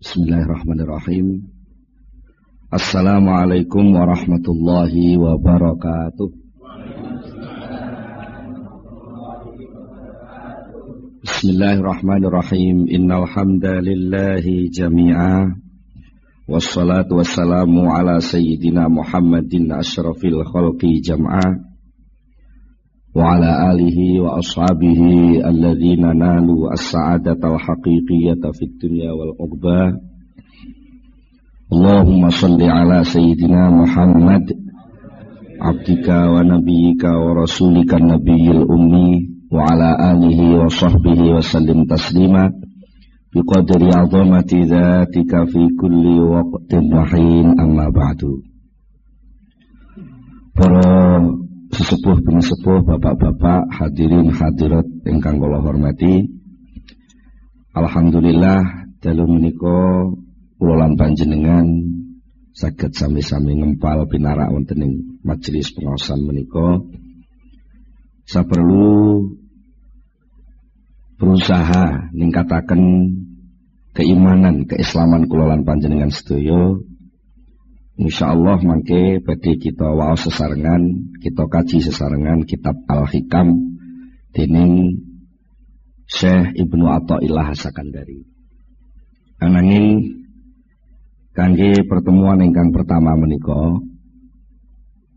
Bismillahirrahmanirrahim. Assalamualaikum warahmatullahi wabarakatuh. Bismillahirrahmanirrahim. Innal hamdalillahi jami'a. Wassalatu wassalamu ala sayyidina Muhammadin asyrafil khalqi jam'a. وعلى آله وأصحابه الذين نالوا السعادة الحقيقية في الدنيا والعقبى. اللهم صل على سيدنا محمد عبدك ونبيك ورسولك النبي الأمي وعلى آله وصحبه وسلم تسليما. بقدر عظمة ذاتك في كل وقت وحين أما بعد. Sesepuh sepuh bapak-bapak hadirin hadirat ingkang kula hormati. Alhamdulillah dalu menika kula lan panjenengan saged sami-sami ngempal pinarak wonten ing majelis pengawasan menika. Saperlu berusaha ningkataken keimanan keislaman kula panjenengan sedaya Insya Allah mangke badhe kita waos sesarengan, kita kaji sesarengan kitab Al-Hikam dening Syekh Ibnu Athaillah Sakandari. Ananging kangge pertemuan ingkang pertama menika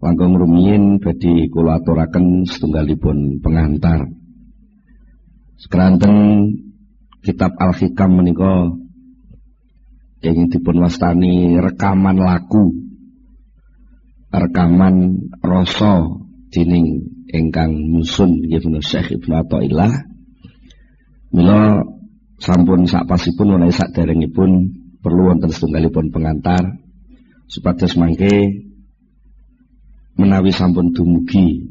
langkung rumiyin badhe kula aturaken setunggalipun pengantar. Sekeranten kitab Al-Hikam menika ingin dipun wastani rekaman laku rekaman rasa dining ingkang nyusun nggih menawa Syekh Ibnu Athaillah mila sampun sakpasipun menawi saderengipun perlu wonten setunggalipun pengantar. Supados mangke menawi sampun dumugi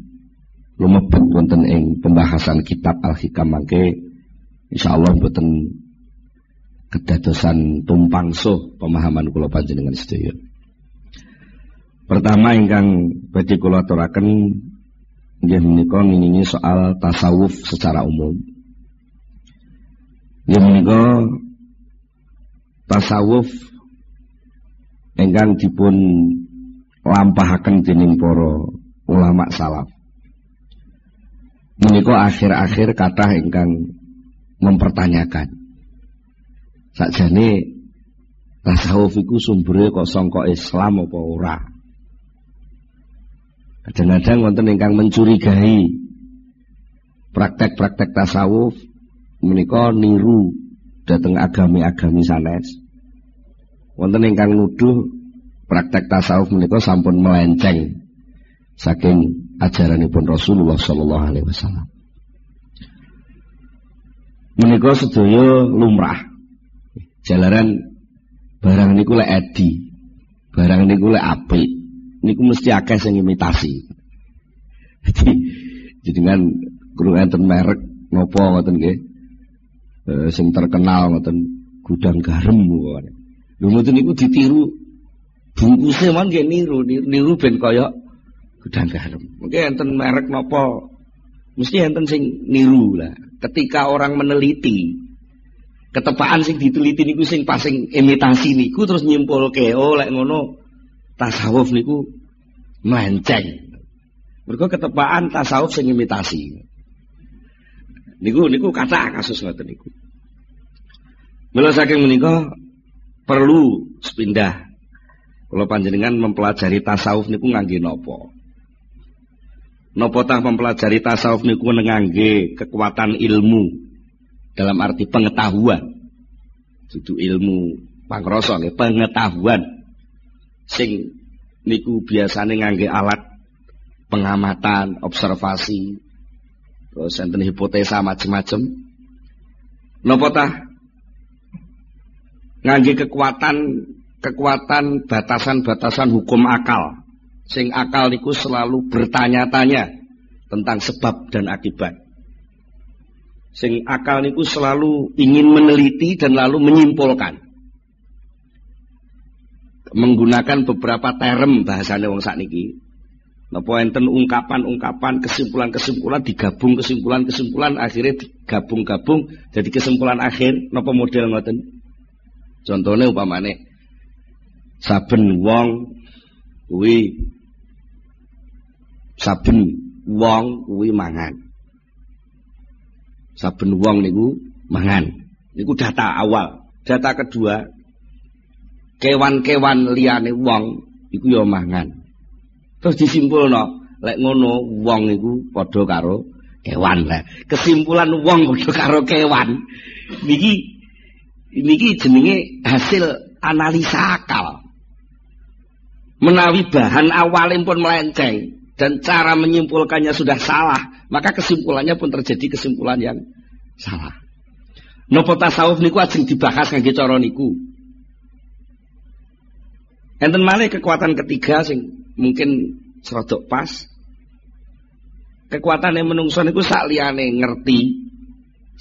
lumebet wonten ing pembahasan kitab Al-Hikam mangke insyaallah boten kedadosan tumpang suh pemahaman kula panjenengan sedaya. Pertama ingkang badhe kula aturaken nggih menika soal tasawuf secara umum. Nggih menika tasawuf ingkang dipun lampahaken dening para ulama salaf. Menika akhir-akhir kata ingkang mempertanyakan Sakjane tasawuf iku sumbere kok sangka Islam apa ora? Kadang-kadang wonten ingkang mencurigai praktek-praktek tasawuf menika niru dateng agami-agami sanes. Wonten ingkang nuduh praktek tasawuf menika sampun melenceng saking ajaranipun Rasulullah sallallahu alaihi wasallam. Menika sedaya lumrah Jalaran barang niku lek edi. Barang niku lek apik. Niku mesti akeh sing imitasi. Jadi jenengan kurang enten merek napa ngoten nggih. E, sing terkenal ngoten gudang garam ngoten. Lho ngoten niku ditiru bungkusnya man nggih niru, niru, niru ben kaya gudang garam. Mungkin enten merek napa mesti enten sing niru lah. Ketika orang meneliti ketepaan sing diteliti niku sing pasing imitasi niku terus nyimpulke oh lek ngono tasawuf niku melenceng. Mergo ketepaan tasawuf sing imitasi. Niku niku kata kasus ngoten niku. Mula saking menika perlu sepindah kalau panjenengan mempelajari tasawuf niku ngangge napa? Napa tah mempelajari tasawuf niku ngangge kekuatan ilmu dalam arti pengetahuan. Itu ilmu pangrasa pengetahuan. Sing niku biasanya ngangge alat pengamatan observasi terus enten hipotesa macam-macam napa tah ngangge kekuatan kekuatan batasan-batasan hukum akal. Sing akal niku selalu bertanya-tanya tentang sebab dan akibat Sing akal niku selalu ingin meneliti dan lalu menyimpulkan. Menggunakan beberapa term bahasanya wong sakniki. Napa enten ungkapan-ungkapan, kesimpulan-kesimpulan digabung kesimpulan-kesimpulan akhirnya digabung-gabung jadi kesimpulan akhir napa model ngoten. Contohnya upamane saben wong kuwi saben wong kuwi mangan. Saben wong niku mangan. Niku data awal. Data kedua, kewan-kewan liyane wong iku ya mangan. Terus disimpulno, lek ngono wong iku padha karo kewan lah. Kesimpulan wong padha karo kewan. Niki niki jenenge hasil analisa akal. Menawi bahan awalnya pun melenceng, dan cara menyimpulkannya sudah salah, maka kesimpulannya pun terjadi kesimpulan yang salah. Nopo tasawuf niku ajeng dibahas kangge cara niku. Enten malih kekuatan ketiga sing mungkin serodok pas. Kekuatan yang menungso niku sak liyane ngerti,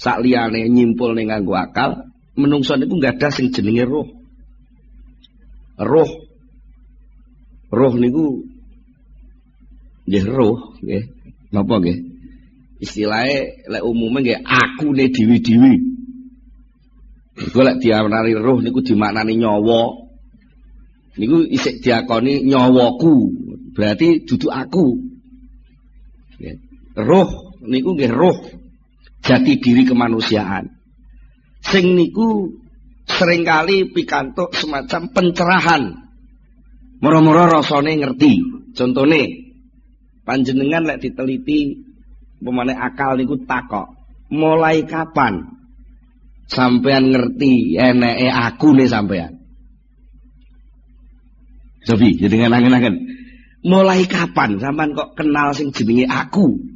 sak liyane nyimpul ning nganggo akal, menungso niku nggak ada sing jenenge roh. Roh. Roh niku nggih roh nggih. Napa nggih? Istilahnya lek umume nggih akune dewi-dewi. Iku lek diarani roh niku dimaknani nyawa. Niku isik diakoni nyawaku. Berarti duduk aku. Roh niku nggih roh jati diri kemanusiaan. Sing niku sering kali pikantuk semacam pencerahan. Moro-moro rasane ngerti. Contohnya Panjenengan lek diteliti pemane akal niku takok. Mulai kapan sampean ngerti eneke aku nih sampean? Sofi, jadi ngenangen-angen. Mulai kapan sampean kok kenal sing jenenge aku?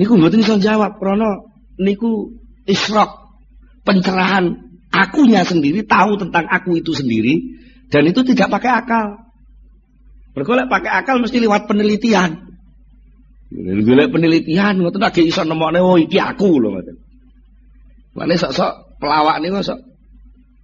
Niku mboten iso jawab krana niku isrok pencerahan akunya sendiri tahu tentang aku itu sendiri dan itu tidak pakai akal. Bergolek pakai akal mesti lewat penelitian. Golek penelitian ngoten lagi iso nemokne oh iki aku lho ngoten. Mane sok-sok pelawak niku sok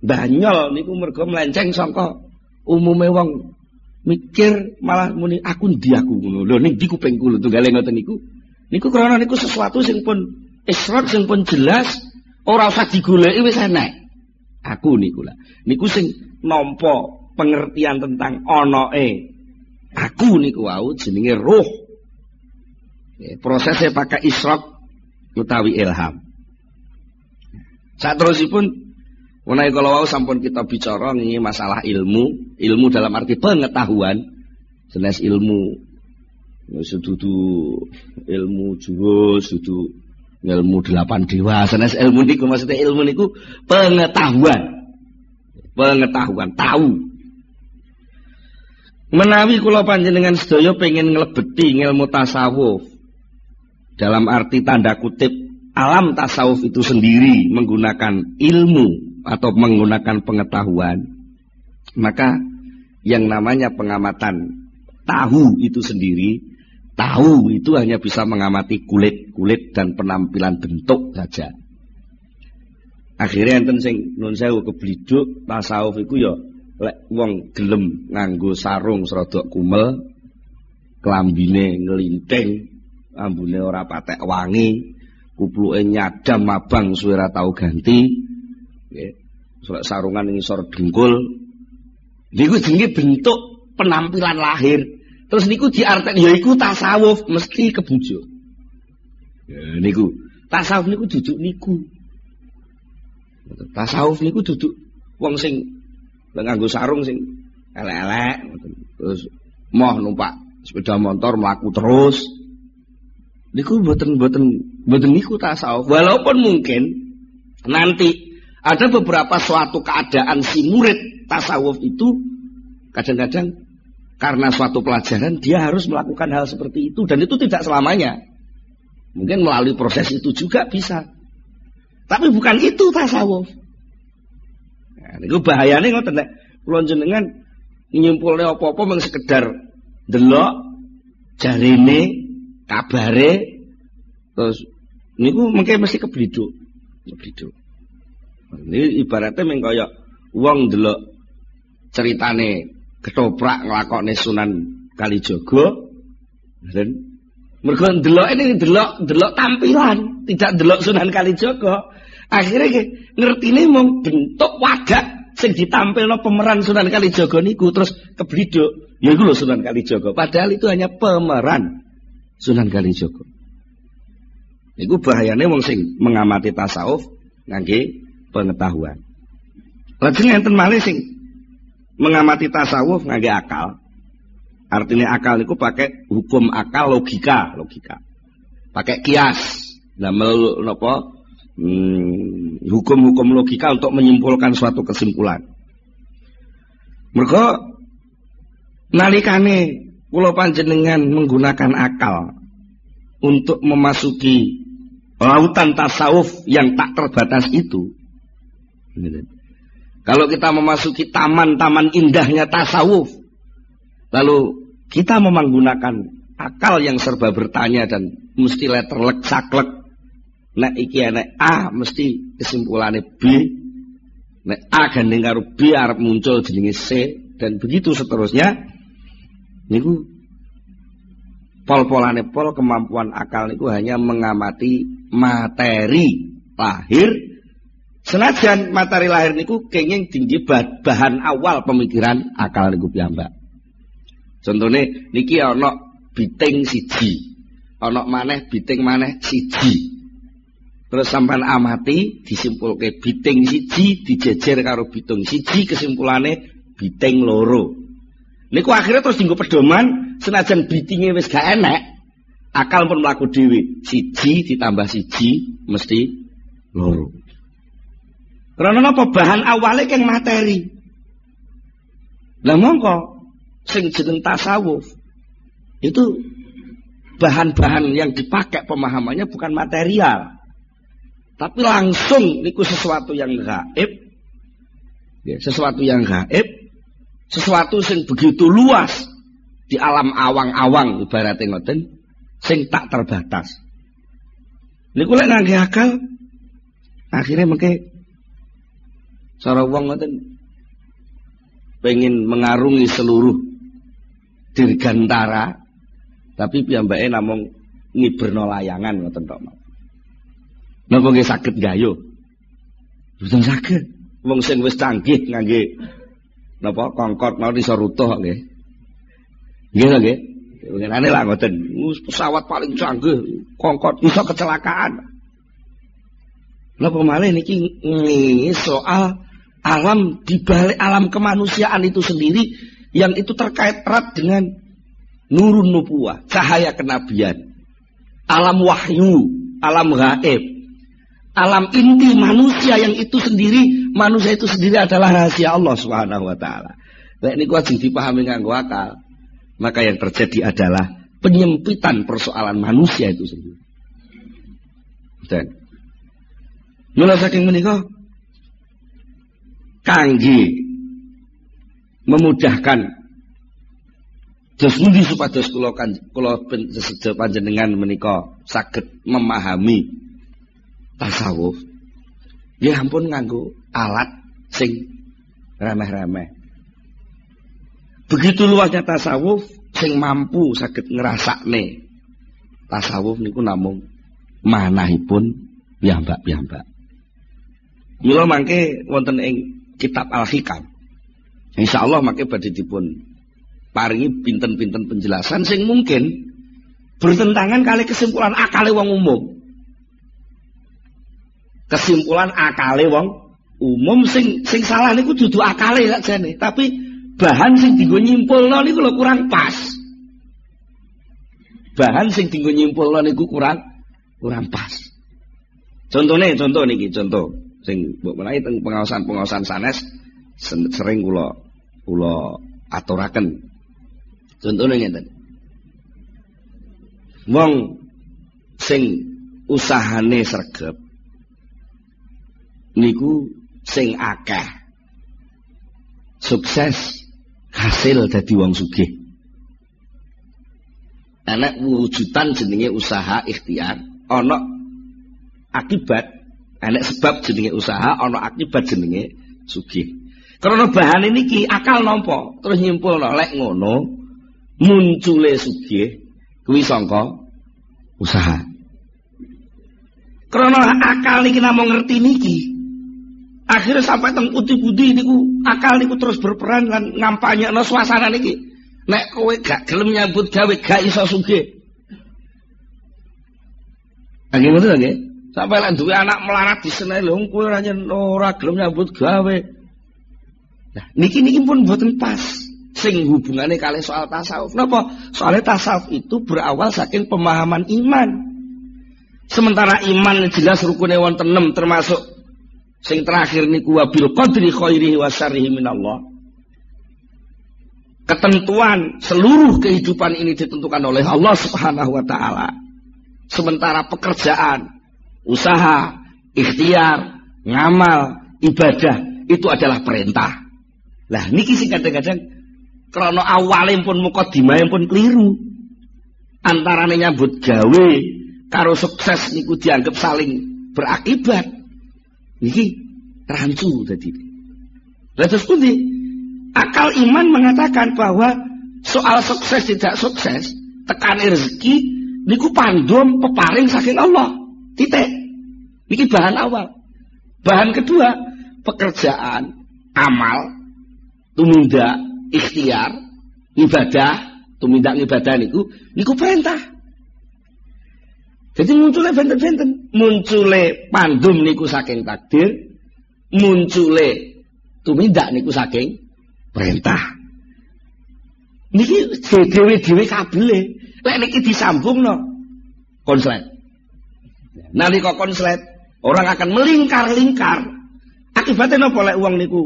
banyol niku mergo melenceng sangka umume wong mikir malah muni aku ndi aku ngono. Lho ning ndi kupingku lho tunggale ngoten niku. Niku krana niku sesuatu sing pun israt sing pun jelas ora usah digoleki wis enek. Aku niku lah. Niku sing nampa pengertian tentang onoe Aku niku wau jenenge roh. Ya, prosesnya pakai isrok utawi ilham. Saat terusipun menawi kalau wau sampun kita bicara ini masalah ilmu, ilmu dalam arti pengetahuan, jelas ilmu sedudu ilmu jurus, sedudu ilmu delapan dewa, jelas ilmu niku maksudnya ilmu niku pengetahuan. Pengetahuan, tahu. Menawi kula panjenengan sedaya pengen nglebeti ilmu tasawuf dalam arti tanda kutip alam tasawuf itu sendiri menggunakan ilmu atau menggunakan pengetahuan. Maka yang namanya pengamatan tahu itu sendiri tahu itu hanya bisa mengamati kulit-kulit dan penampilan bentuk saja. Akhirnya enten sing nun sewu kebliduk tasawuf itu ya lek wong gelem nganggo sarung serodok kumel klambine ngelinting ambune ora patek wangi kupluke nyadam mabang suwe ora tau ganti nggih. Sarungan ngisor dengkul niku jenenge bentuk penampilan lahir. Terus niku diartek ya iku tasawuf mesti kebujuk. Ya niku. Tasawuf niku duduk niku. Tasawuf niku duduk wong sing nganggo sarung sing elek-elek. Terus moh numpak sepeda motor melaku terus. Niku mboten mboten mboten niku tasawuf. Walaupun mungkin nanti ada beberapa suatu keadaan si murid tasawuf itu kadang-kadang karena suatu pelajaran dia harus melakukan hal seperti itu dan itu tidak selamanya. Mungkin melalui proses itu juga bisa. Tapi bukan itu tasawuf Nah, niku bahayane ngoten nek kula jenengan nyimpulne apa-apa mung sekedar delok jarene kabare terus niku mengke mesti kebliduk. Kebliduk. Ini ibaratnya mung kaya wong delok ceritane ketoprak nglakokne Sunan Kalijaga dan mergo delok ini delok delok tampilan, tidak delok Sunan Kalijaga. Akhirnya ngerti nih mau bentuk wajah sing ditampilno pemeran Sunan Kalijaga niku terus kebliduk. Ya iku lho Sunan Kalijaga. Padahal itu hanya pemeran Sunan Kalijaga. Iku bahayane wong sing mengamati tasawuf ngangge pengetahuan. Lajeng enten malih sing mengamati tasawuf ngangge akal. Artinya akal itu pakai hukum akal logika, logika. Pakai kias. Nah, nopo Hmm, hukum-hukum logika untuk menyimpulkan suatu kesimpulan. Mereka nalikane pulau panjenengan menggunakan akal untuk memasuki lautan tasawuf yang tak terbatas itu. Kalau kita memasuki taman-taman indahnya tasawuf, lalu kita menggunakan akal yang serba bertanya dan mesti letterlek saklek Nek iki nek A mesti kesimpulannya B. Nek A gandeng karo B arep muncul jenenge C dan begitu seterusnya. Niku pol-polane pol kemampuan akal niku hanya mengamati materi lahir Senajan materi lahir niku kenging tinggi bahan awal pemikiran akal niku piyambak. Contohnya niki ana biting siji, ana maneh biting maneh siji. Terus sampai amati disimpulke biting siji dijejer karo bitung siji kesimpulane biting loro. Niku akhirnya terus tinggal pedoman senajan bitingnya wis gak enek, akal pun mlaku dhewe. Siji ditambah siji mesti loro. Karena apa bahan awalnya keng materi. Lah mongko sing jeneng tasawuf itu bahan-bahan yang dipakai pemahamannya bukan material. Tapi langsung niku sesuatu yang gaib. Ya, sesuatu yang gaib. Sesuatu yang begitu luas. Di alam awang-awang ibaratnya ngoten. Sing tak terbatas. Niku lek ngangge akal. Akhirnya mengke. Cara wong ngoten. Pengen mengarungi seluruh dirgantara. Tapi piyambake namung ngiberno layangan ngoten tok. Napa nggih saged gayo? Mboten saged. Wong sing wis canggih ngangge napa kongkot mau iso rutuh nggih. Nggih to nggih. Ngenane lah ngoten. Pesawat paling canggih kongkot iso kecelakaan. Napa malih niki soal alam di balik alam kemanusiaan itu sendiri yang itu terkait erat dengan nurun nubuah, cahaya kenabian, alam wahyu, alam gaib alam inti manusia yang itu sendiri manusia itu sendiri adalah rahasia Allah Subhanahu wa taala. Nek niku ajeng dipahami nganggo akal, maka yang terjadi adalah penyempitan persoalan manusia itu sendiri. Dan Mula saking menika kangge memudahkan Terus mundi supados kula kula panjenengan menika saged memahami tasawuf ya ampun nganggo alat sing remeh-remeh. Begitu luasnya tasawuf sing mampu sakit ngerasakne tasawuf niku namung manahipun piyambak-piyambak. Mila mangke wonten ing kitab Al-Hikam. Insyaallah mangke badhe dipun paringi pinten-pinten penjelasan sing mungkin bertentangan kali kesimpulan akale wong umum kesimpulan akale wong umum sing sing salah niku dudu akale lak jane. Tapi bahan sing dienggo nyimpulno niku lho kurang pas. Bahan sing dienggo nyimpulno niku kurang kurang pas. Contohnya contoh niki contoh sing mbok menawi teng pengawasan-pengawasan sanes sering kula kula aturaken. Contohnya ngeten. Wong sing usahane sregep niku sing akeh. Sukses hasil dadi wong sugih. Anak wujudan jenenge usaha ikhtiar ana akibat anak sebab jenenge usaha ana akibat jenenge sugih. Karena bahan ini ki akal nompo terus nyimpul lek ngono muncule sugih kuwi sangka usaha. Karena akal niki namung ngerti niki. Akhirnya sampai teng putih-putih niku akal niku terus berperan lan ngampanyekno suasana niki. Nek kowe gak gelem nyambut gawe gak iso sugih. Lagi ngono lagi. Sampai lan duwe anak melarat di senai lho kowe ora ora gelem nyambut gawe. Nah, niki niki pun mboten pas. Sing hubungannya kali soal tasawuf. Napa? Soalnya tasawuf itu berawal saking pemahaman iman. Sementara iman jelas rukunnya wonten enam termasuk sing terakhir niku wabil qadri khairihi wa syarrihi minallah. Ketentuan seluruh kehidupan ini ditentukan oleh Allah Subhanahu wa taala. Sementara pekerjaan, usaha, ikhtiar, ngamal, ibadah itu adalah perintah. Lah niki sing kadang-kadang krana awalnya pun mukadimah pun keliru. Antarane nyambut gawe karo sukses niku dianggap saling berakibat. Niki rancu tadi. Lalu pundi? Akal iman mengatakan bahwa soal sukses tidak sukses, tekan rezeki niku pandum peparing saking Allah. Titik. Niki bahan awal. Bahan kedua, pekerjaan, amal, tumindak, ikhtiar, ibadah, tumindak ibadah niku niku perintah. Jadi munculnya benten-benten. Munculnya pandum niku saking takdir. Munculnya tumindak niku saking perintah. Niki dewe-dewe kabele. Lek niki disambung no. Konslet. Nalika konslet, orang akan melingkar-lingkar. Akibatnya nopo lek uang niku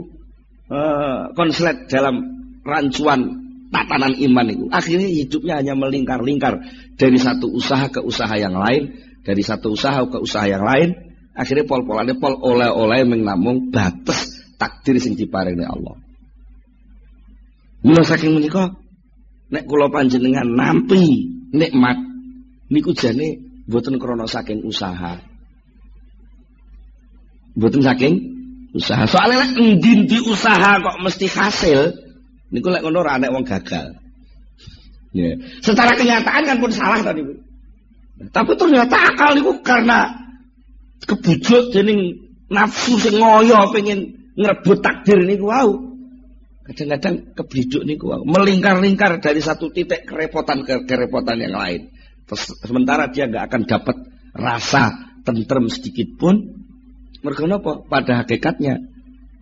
uh, konslet dalam rancuan tatanan iman itu. Akhirnya hidupnya hanya melingkar-lingkar dari satu usaha ke usaha yang lain, dari satu usaha ke usaha yang lain. Akhirnya pol-polane pol oleh-oleh mengnamung batas takdir sing diparingi Allah. Mula saking menika nek kula panjenengan nampi nikmat niku jane mboten krana saking usaha. Mboten saking usaha. Soalnya nek endi usaha kok mesti hasil, Niku lek ngono ora wong gagal. Ya. Secara kenyataan kan pun salah tadi. Tapi ternyata akal niku karena kebujuk dening nafsu sing ngoyo pengen ngrebut takdir niku wau. Kadang-kadang kebijuk niku wau, melingkar-lingkar dari satu titik kerepotan ke kerepotan yang lain. Sementara dia nggak akan dapat rasa tentrem sedikit pun. Apa? Pada hakikatnya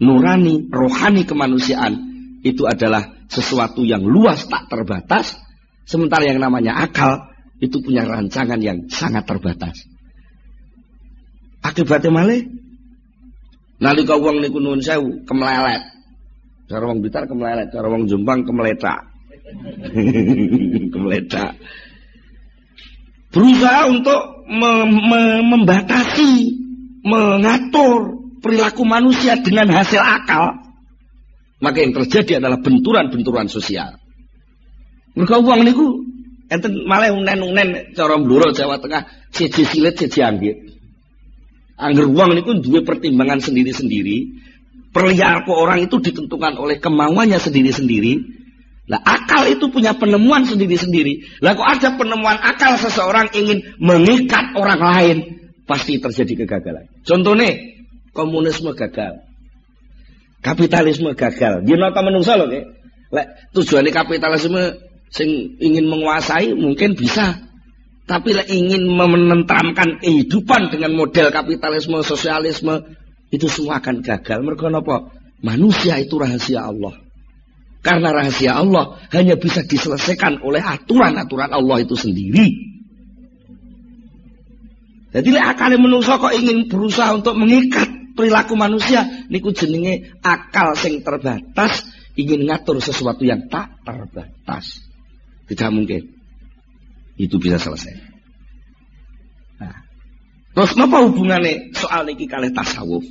nurani, rohani kemanusiaan itu adalah sesuatu yang luas tak terbatas, sementara yang namanya akal itu punya rancangan yang sangat terbatas. Akibatnya malih nalika wong niku nuwun sewu kemelelet. Cara wong Blitar kemelelet, cara wong Jombang kemeletak. kemeletak. Berusaha untuk me me membatasi, mengatur perilaku manusia dengan hasil akal maka yang terjadi adalah benturan-benturan sosial. Mereka uang niku enten malah unen-unen cara bluro Jawa Tengah siji silit siji anggit. Angger uang niku dua pertimbangan sendiri-sendiri. Perilaku orang itu ditentukan oleh kemauannya sendiri-sendiri. Nah, akal itu punya penemuan sendiri-sendiri. Lah kok ada penemuan akal seseorang ingin mengikat orang lain, pasti terjadi kegagalan. Contohnya, komunisme gagal. Kapitalisme gagal. Dia nota menungso loh, nggih. Lek tujuannya kapitalisme sing ingin menguasai mungkin bisa. Tapi lek ingin menentramkan kehidupan dengan model kapitalisme, sosialisme itu semua akan gagal. Mereka apa? Manusia itu rahasia Allah. Karena rahasia Allah hanya bisa diselesaikan oleh aturan-aturan Allah itu sendiri. Jadi akalnya menungso kok ingin berusaha untuk mengikat perilaku manusia niku jenenge akal sing terbatas ingin ngatur sesuatu yang tak terbatas. Tidak mungkin. Itu bisa selesai. Nah. Terus apa hubungannya soal niki kali tasawuf?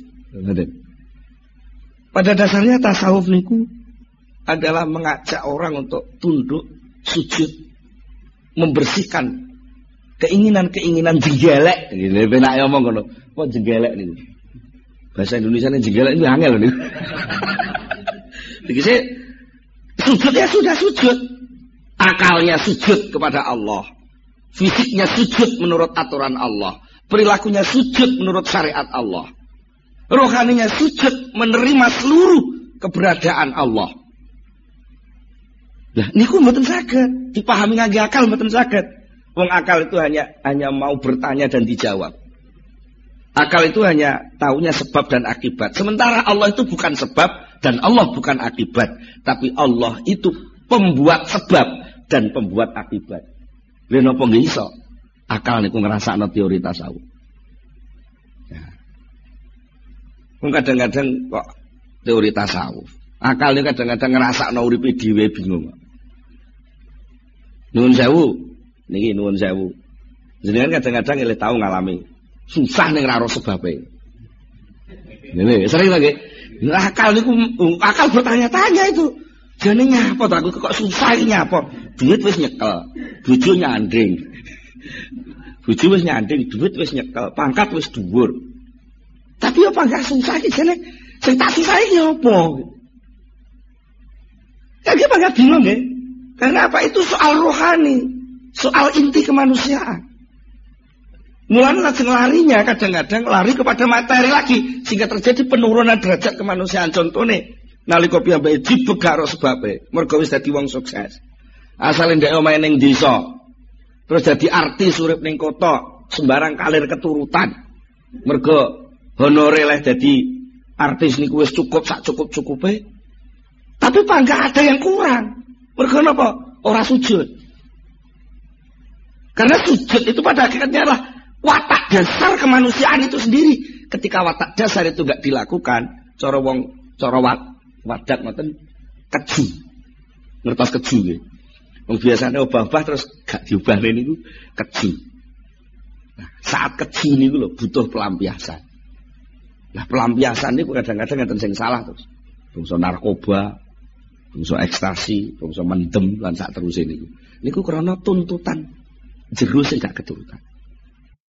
Pada dasarnya tasawuf niku adalah mengajak orang untuk tunduk, sujud, membersihkan keinginan-keinginan jenggelek. Gitu, benak ngomong ngono. Kok jenggelek nih? Bahasa Indonesia ini jenggelan ini angel nih. Begitu sujud ya sudah sujud. Akalnya sujud kepada Allah. Fisiknya sujud menurut aturan Allah. perilakunya sujud menurut syariat Allah. Rohaninya sujud menerima seluruh keberadaan Allah. Nah, niku mboten saged, dipahami ngangge akal mboten saged. Wong akal itu hanya hanya mau bertanya dan dijawab. Akal itu hanya tahunya sebab dan akibat. Sementara Allah itu bukan sebab dan Allah bukan akibat, tapi Allah itu pembuat sebab dan pembuat akibat. Napa nggih iso? Akal niku ngrasakno teori tasawuf. kadang-kadang kok teori tasawuf. Akal ini kadang-kadang ngerasa no uripe dhewe bingung. Nuwun sewu, niki nuwun sewu. Jenengan kadang-kadang ilih tahu ngalami susah ning ora sebabe. Ini sering lagi. Akal niku akal bertanya-tanya itu. Jane nyapa aku kok susah iki nyapa? Duit wis nyekel, bojo nyanding. Bojo wis nyanding, duit wis nyekel, pangkat wis dhuwur. Tapi apa gak susah iki jane sing tak susah iki apa? Kaki apa gak bingung ya? Karena apa? Itu soal rohani, soal inti kemanusiaan. Mulanya langsung larinya kadang-kadang lari kepada materi lagi sehingga terjadi penurunan derajat kemanusiaan. Contohnya, nalika piyambake dibegak ro sebabe, mergo wis dadi wong sukses. Asal ndek omahe ning desa, terus dadi artis urip ning kota, sembarang kalir keturutan. Mergo honore lah jadi artis niku wis cukup sak cukup-cukupe. Tapi pak enggak ada yang kurang. Mergo napa? Ora sujud. Karena sujud itu pada akhirnya adalah watak dasar kemanusiaan itu sendiri. Ketika watak dasar itu enggak dilakukan, cara wong cara wat, wadak ngoten keju. Ngertos keju nggih. Wong biasanya obah-obah terus gak diubah niku keju. Nah, saat keju niku lho butuh pelampiasan. Nah pelampiasan ini kadang-kadang yang sing salah terus. Bungso narkoba, bungso ekstasi, bungso mendem dan saat terus ini. Ini ku karena tuntutan jeru sing gak keturutan.